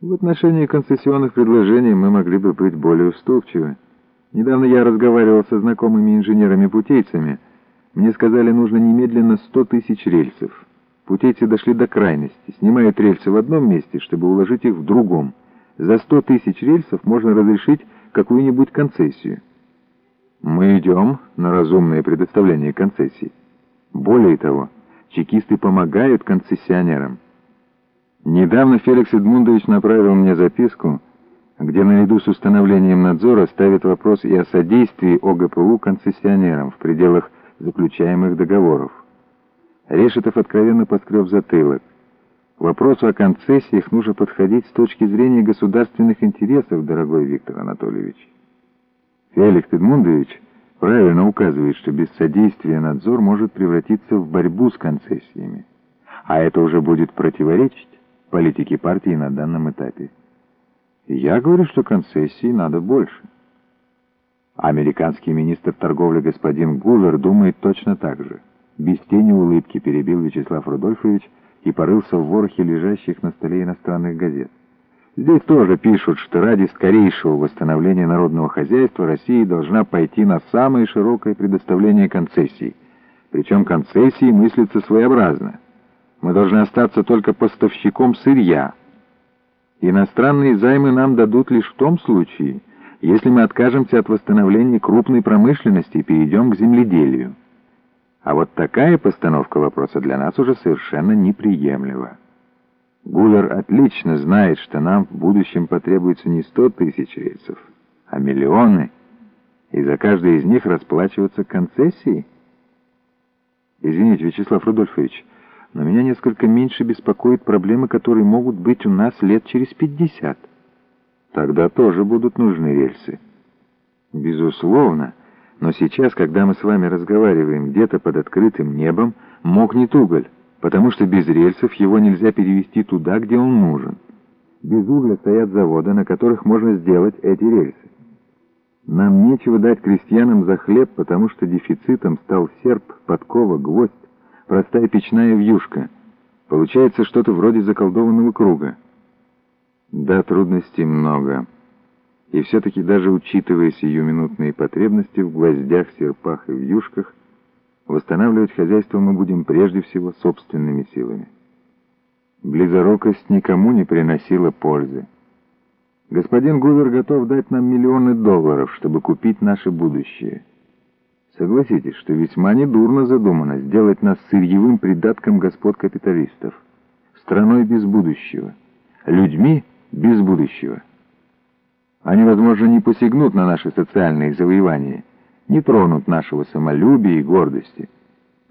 В отношении концессионных предложений мы могли бы быть более уступчивы. Недавно я разговаривал со знакомыми инженерами-путейцами. Мне сказали, нужно немедленно 100 тысяч рельсов. Путейцы дошли до крайности, снимают рельсы в одном месте, чтобы уложить их в другом. За 100 тысяч рельсов можно разрешить какую-нибудь концессию. Мы идем на разумное предоставление концессий. Более того, чекисты помогают концессионерам. Недавно Феликс Эдмундович направил мне записку, где наряду с установлением надзора ставит вопрос и о содействии ОГПУ концессионерам в пределах заключаемых договоров. Решетов откровенно поскреб затылок. К вопросу о концессиях нужно подходить с точки зрения государственных интересов, дорогой Виктор Анатольевич. Феликс Эдмундович правильно указывает, что без содействия надзор может превратиться в борьбу с концессиями. А это уже будет противоречить политики партии на данном этапе. Я говорю, что концессий надо больше. Американский министр торговли господин Гуллер думает точно так же. Без тени улыбки перебил Вячеслав Рудольфович и порылся в ворохе лежащих на столе иностранных газет. Здесь тоже пишут, что ради скорейшего восстановления народного хозяйства Россия должна пойти на самое широкое предоставление концессий. Причем концессии мыслятся своеобразно. Мы должны остаться только поставщиком сырья. Иностранные займы нам дадут лишь в том случае, если мы откажемся от восстановления крупной промышленности и перейдем к земледелию. А вот такая постановка вопроса для нас уже совершенно неприемлема. Гуллер отлично знает, что нам в будущем потребуется не сто тысяч рейсов, а миллионы, и за каждый из них расплачиваться концессией. Извините, Вячеслав Рудольфович, но меня несколько меньше беспокоят проблемы, которые могут быть у нас лет через пятьдесят. Тогда тоже будут нужны рельсы. Безусловно, но сейчас, когда мы с вами разговариваем где-то под открытым небом, мокнет уголь, потому что без рельсов его нельзя перевести туда, где он нужен. Без угля стоят заводы, на которых можно сделать эти рельсы. Нам нечего дать крестьянам за хлеб, потому что дефицитом стал серп, подкова, гвоздь, простая печная вьюшка. Получается что-то вроде заколдованного круга. Да, трудностей много. И все-таки даже учитывая сиюминутные потребности в гвоздях, серпах и вьюшках, восстанавливать хозяйство мы будем прежде всего собственными силами. Близорукость никому не приносила пользы. Господин Гувер готов дать нам миллионы долларов, чтобы купить наше будущее. Согласитесь, что весьма недурно задумано сделать нас сырьевым придатком господ капиталистов, страной без будущего, людьми без будущего. Они, возможно, не посягнут на наши социальные завоевания, не тронут нашего самолюбия и гордости,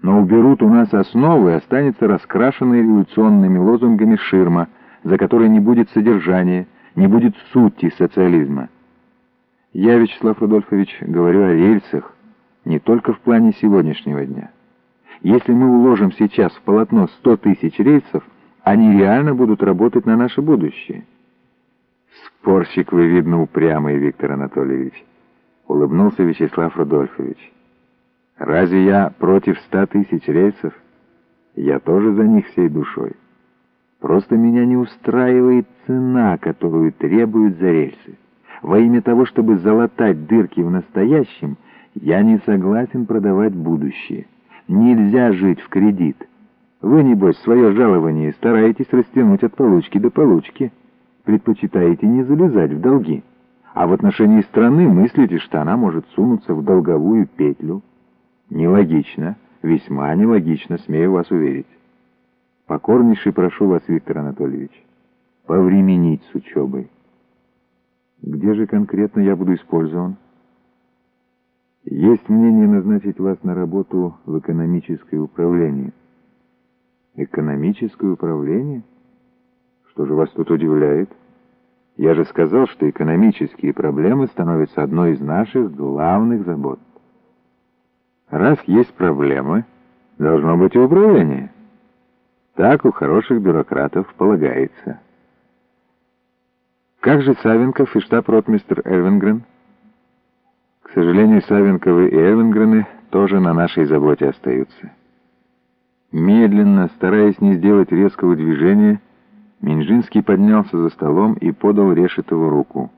но уберут у нас основы и останется раскрашенной революционными лозунгами ширма, за которой не будет содержания, не будет сути социализма. Я, Вячеслав Рудольфович, говорю о рельсах, не только в плане сегодняшнего дня. Если мы уложим сейчас в полотно 100 тысяч рейсов, они реально будут работать на наше будущее. Спорщик вы, видно, упрямый, Виктор Анатольевич. Улыбнулся Вячеслав Рудольфович. Разве я против 100 тысяч рейсов? Я тоже за них всей душой. Просто меня не устраивает цена, которую требуют за рельсы. Во имя того, чтобы залатать дырки в настоящем – я не согласен продавать будущее. Нельзя жить в кредит. Вы, небось, свое жалование стараетесь растянуть от получки до получки. Предпочитаете не залезать в долги. А в отношении страны мыслите, что она может сунуться в долговую петлю. Нелогично, весьма нелогично, смею вас уверить. Покорнейший прошу вас, Виктор Анатольевич, повременить с учебой. Где же конкретно я буду использован? Есть мнение назначить вас на работу в экономическое управление. Экономическое управление? Что же вас тут удивляет? Я же сказал, что экономические проблемы становятся одной из наших главных забот. Раз есть проблемы, должно быть и управление. Так у хороших бюрократов полагается. Как же Савенков и штаб-ротмистр Эльвингрен? К сожалению, Савенковы и Эвенгрены тоже на нашей заботе остаются. Медленно, стараясь не сделать резкого движения, Минжинский поднялся за столом и подал Решетову руку.